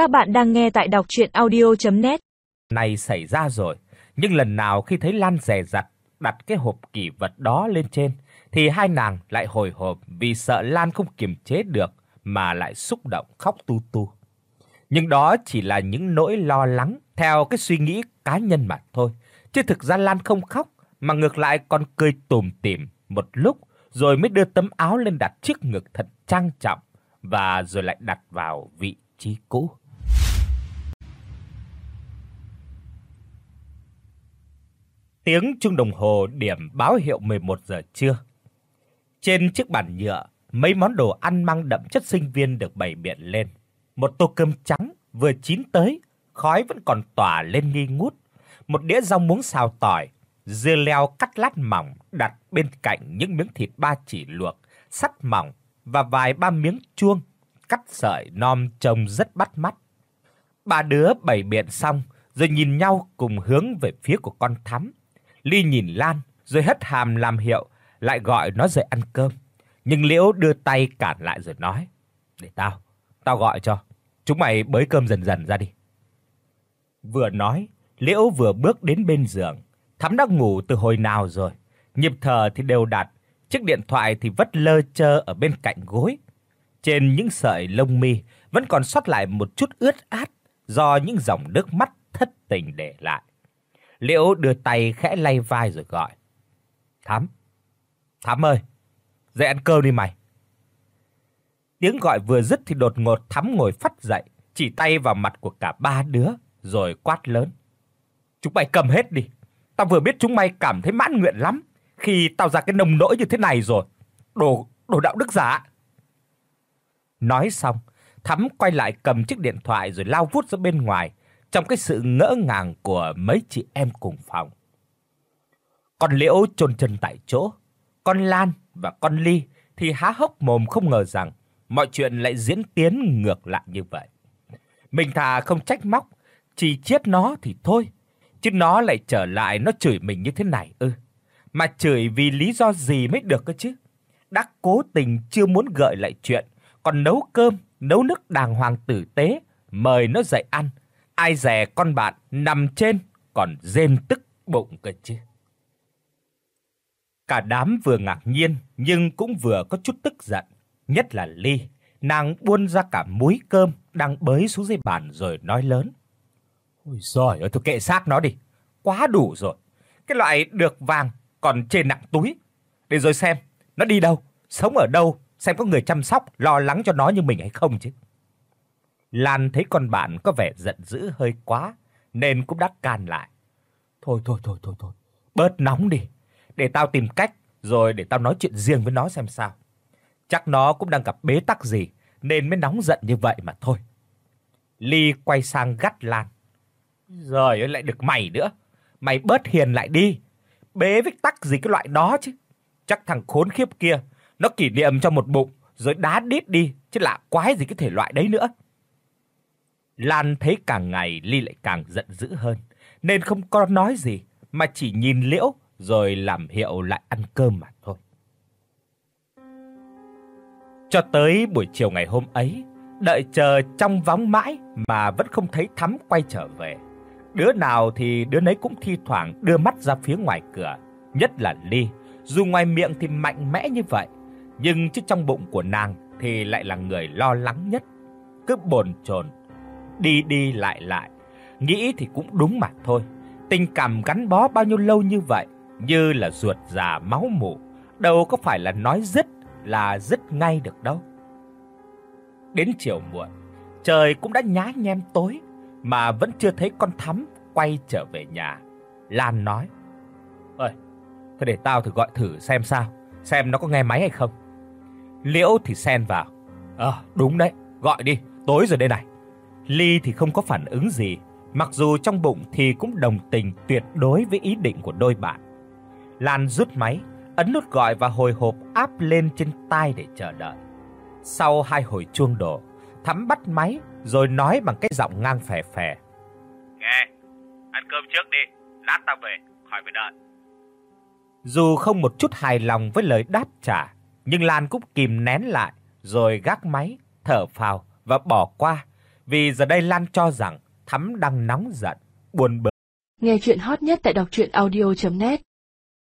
Các bạn đang nghe tại đọc audio net Này xảy ra rồi, nhưng lần nào khi thấy Lan dè dặt đặt cái hộp kỷ vật đó lên trên thì hai nàng lại hồi hộp vì sợ Lan không kiềm chế được mà lại xúc động khóc tu tu. Nhưng đó chỉ là những nỗi lo lắng theo cái suy nghĩ cá nhân mà thôi, chứ thực ra Lan không khóc mà ngược lại còn cười tủm tỉm một lúc rồi mới đưa tấm áo lên đặt trước ngực thật trang trọng và rồi lại đặt vào vị trí cũ. Tiếng chuông đồng hồ điểm báo hiệu 11 giờ trưa. Trên chiếc bàn nhựa, mấy món đồ ăn mang đậm chất sinh viên được bày biện lên. Một tô cơm trắng vừa chín tới, khói vẫn còn tỏa lên nghi ngút. Một đĩa rau muống xào tỏi, dưa leo cắt lát mỏng đặt bên cạnh những miếng thịt ba chỉ luộc, sắt mỏng và vài ba miếng chuông cắt sợi non trông rất bắt mắt. Ba đứa bày biện xong rồi nhìn nhau cùng hướng về phía của con thắm. Ly nhìn Lan rồi hất hàm làm hiệu, lại gọi nó dậy ăn cơm. Nhưng Liễu đưa tay cản lại rồi nói: "Để tao, tao gọi cho. Chúng mày bới cơm dần dần ra đi." Vừa nói, Liễu vừa bước đến bên giường. Thắm đã ngủ từ hồi nào rồi, nhịp thở thì đều đặn, chiếc điện thoại thì vất lơ chơ ở bên cạnh gối. Trên những sợi lông mi vẫn còn sót lại một chút ướt át do những dòng nước mắt thất tình để lại. Liễu đưa tay khẽ lay vai rồi gọi. "Thắm. Thắm ơi, dậy ăn cơm đi mày." Tiếng gọi vừa dứt thì đột ngột Thắm ngồi phắt dậy, chỉ tay vào mặt của cả ba đứa rồi quát lớn. "Chúng mày cầm hết đi. Tao vừa biết chúng mày cảm thấy mãn nguyện lắm khi tao ra cái nông nỗi như thế này rồi. Đồ đồ đạo đức giả." Nói xong, Thắm quay lại cầm chiếc điện thoại rồi lao vút ra bên ngoài, trong cái sự ngỡ ngàng của mấy chị em cùng phòng. Con Liễu chôn chân tại chỗ, con Lan và con Ly thì há hốc mồm không ngờ rằng mọi chuyện lại diễn tiến ngược lại như vậy. Mình thà không trách móc, chỉ chết nó thì thôi, chứ nó lại trở lại nó chửi mình như thế này ư? Mà chửi vì lý do gì mới được cơ chứ? Đã cố tình chưa muốn gợi lại chuyện, còn nấu cơm, nấu nước đàng hoàng tử tế, mời nó dậy ăn. Ai dè con bạn nằm trên còn rên tức bụng cơ chứ. Cả đám vừa ngạc nhiên nhưng cũng vừa có chút tức giận, nhất là Ly, nàng buôn ra cả muối cơm đang bới xuống dưới bàn rồi nói lớn. Ôi giời ơi, thôi kệ xác nó đi, quá đủ rồi. Cái loại được vàng còn trên nặng túi. Để rồi xem nó đi đâu, sống ở đâu, xem có người chăm sóc, lo lắng cho nó như mình hay không chứ. Lan thấy con bạn có vẻ giận dữ hơi quá nên cũng đắc can lại. Thôi thôi thôi thôi thôi, bớt nóng đi, để tao tìm cách rồi để tao nói chuyện riêng với nó xem sao. Chắc nó cũng đang gặp bế tắc gì nên mới nóng giận như vậy mà thôi. Ly quay sang gắt Lan. rồi ơi lại được mày nữa. Mày bớt hiền lại đi. Bế vích tắc gì cái loại đó chứ. Chắc thằng khốn khiếp kia nó kỷ niệm cho một bụng rồi đá đít đi, chứ lạ quái gì cái thể loại đấy nữa. Lan thấy càng ngày Ly lại càng giận dữ hơn, nên không có nói gì mà chỉ nhìn Liễu rồi làm hiệu lại ăn cơm mà thôi. Cho tới buổi chiều ngày hôm ấy, đợi chờ trong vóng mãi mà vẫn không thấy Thắm quay trở về. Đứa nào thì đứa nấy cũng thi thoảng đưa mắt ra phía ngoài cửa, nhất là Ly, dù ngoài miệng thì mạnh mẽ như vậy, nhưng chứ trong bụng của nàng thì lại là người lo lắng nhất, cứ bồn chồn đi đi lại lại, nghĩ thì cũng đúng mà thôi. Tình cảm gắn bó bao nhiêu lâu như vậy, như là ruột già máu mủ, đâu có phải là nói dứt là dứt ngay được đâu. Đến chiều muộn, trời cũng đã nhá nhem tối mà vẫn chưa thấy con thắm quay trở về nhà. Lan nói: "Ơi, thôi để tao thử gọi thử xem sao, xem nó có nghe máy hay không." Liễu thì xen vào: "Ờ, đúng đấy, gọi đi, tối rồi đây này." Ly thì không có phản ứng gì, mặc dù trong bụng thì cũng đồng tình tuyệt đối với ý định của đôi bạn. Lan rút máy, ấn nút gọi và hồi hộp áp lên trên tai để chờ đợi. Sau hai hồi chuông đổ, Thắm bắt máy rồi nói bằng cái giọng ngang phè phè. Nghe, ăn cơm trước đi, lát tao về, khỏi phải đợi. Dù không một chút hài lòng với lời đáp trả, nhưng Lan cũng kìm nén lại rồi gác máy, thở phào và bỏ qua vì giờ đây Lan cho rằng Thắm đang nóng giận, buồn bực. Nghe chuyện hot nhất tại đọc audio net